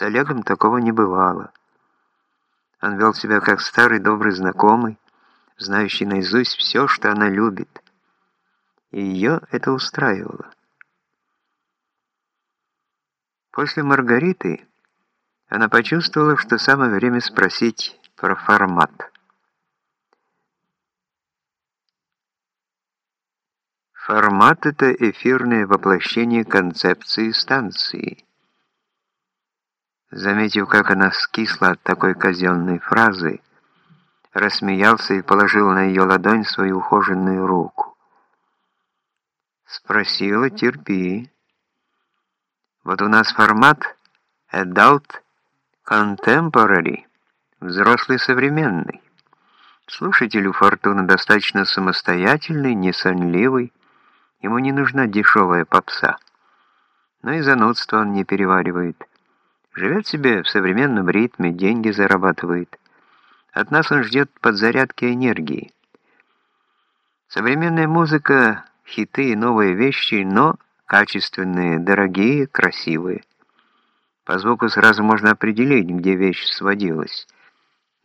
С Олегом такого не бывало. Он вел себя как старый добрый знакомый, знающий наизусть все, что она любит. И ее это устраивало. После Маргариты она почувствовала, что самое время спросить про формат. Формат — это эфирное воплощение концепции станции. Заметив, как она скисла от такой казенной фразы, рассмеялся и положил на ее ладонь свою ухоженную руку. Спросила, терпи. Вот у нас формат Adult Contemporary, взрослый современный. Слушатель у Фортуны достаточно самостоятельный, несонливый, ему не нужна дешевая попса. Но и занудство он не переваривает. Живет себе в современном ритме, деньги зарабатывает. От нас он ждет подзарядки энергии. Современная музыка, хиты и новые вещи, но качественные, дорогие, красивые. По звуку сразу можно определить, где вещь сводилась.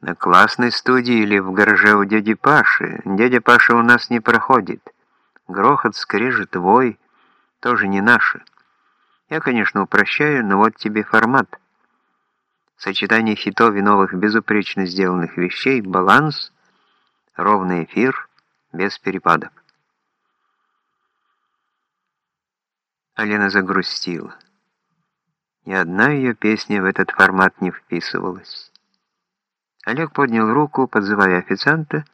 На классной студии или в гараже у дяди Паши. Дядя Паша у нас не проходит. Грохот, скрежет, вой тоже не наши. Я, конечно, упрощаю, но вот тебе формат. Сочетание хитов и новых безупречно сделанных вещей, баланс, ровный эфир, без перепадов. Алена загрустила. Ни одна ее песня в этот формат не вписывалась. Олег поднял руку, подзывая официанта,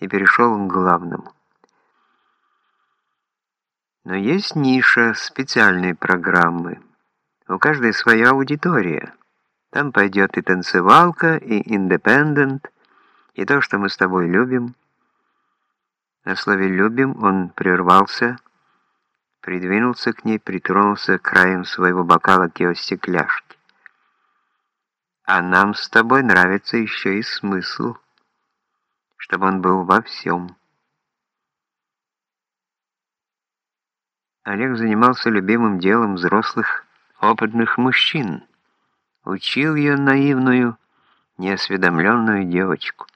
и перешел к главному. Но есть ниша специальной программы. У каждой своя аудитория. Там пойдет и танцевалка, и индепендент, и то, что мы с тобой любим. На слове «любим» он прервался, придвинулся к ней, притронулся краем своего бокала к ее стекляшке. А нам с тобой нравится еще и смысл, чтобы он был во всем. Олег занимался любимым делом взрослых, опытных мужчин. Учил ее наивную, неосведомленную девочку.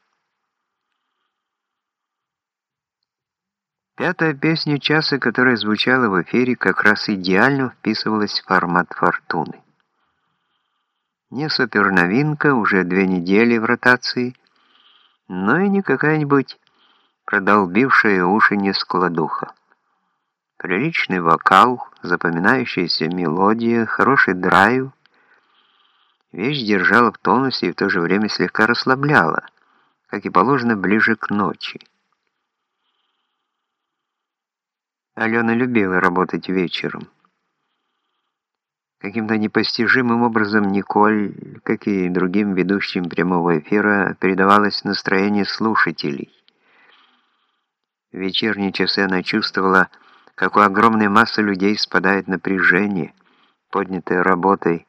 Пятая песня часа, которая звучала в эфире, как раз идеально вписывалась в формат «Фортуны». Не суперновинка, уже две недели в ротации, но и не какая-нибудь продолбившая уши не складуха. Приличный вокал, запоминающаяся мелодия, хороший драйв. Вещь держала в тонусе и в то же время слегка расслабляла, как и положено ближе к ночи. Алена любила работать вечером. Каким-то непостижимым образом Николь, как и другим ведущим прямого эфира, передавалось настроение слушателей. В вечерние часы она чувствовала, как у огромной массы людей спадает напряжение, поднятое работой,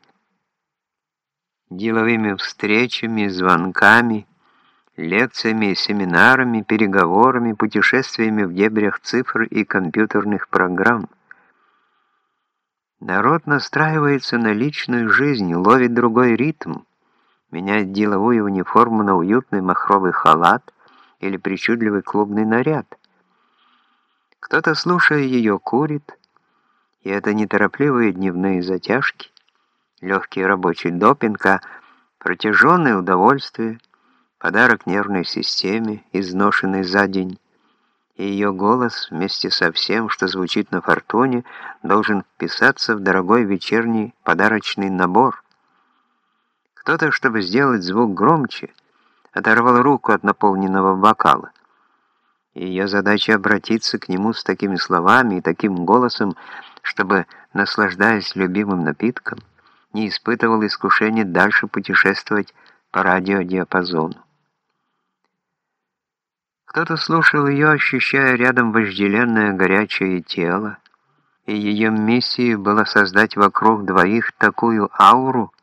деловыми встречами, звонками, лекциями, семинарами, переговорами, путешествиями в дебрях цифр и компьютерных программ. Народ настраивается на личную жизнь, ловит другой ритм, меняет деловую униформу на уютный махровый халат или причудливый клубный наряд – кто-то, слушая ее, курит, и это неторопливые дневные затяжки, легкий рабочий допинг, а протяженное удовольствие, подарок нервной системе, изношенный за день, и ее голос вместе со всем, что звучит на фортуне, должен вписаться в дорогой вечерний подарочный набор. Кто-то, чтобы сделать звук громче, оторвал руку от наполненного бокала ее задача обратиться к нему с такими словами и таким голосом, чтобы, наслаждаясь любимым напитком, не испытывал искушения дальше путешествовать по радиодиапазону. Кто-то слушал ее, ощущая рядом вожделенное горячее тело, и ее миссией было создать вокруг двоих такую ауру,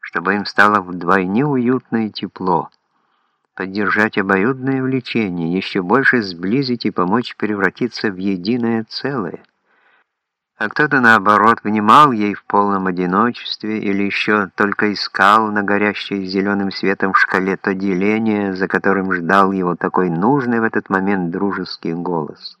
чтобы им стало вдвойне уютно и тепло поддержать обоюдное влечение, еще больше сблизить и помочь превратиться в единое целое. а кто-то, наоборот, внимал ей в полном одиночестве или еще только искал на горящей зеленым светом шкале то деление, за которым ждал его такой нужный в этот момент дружеский голос.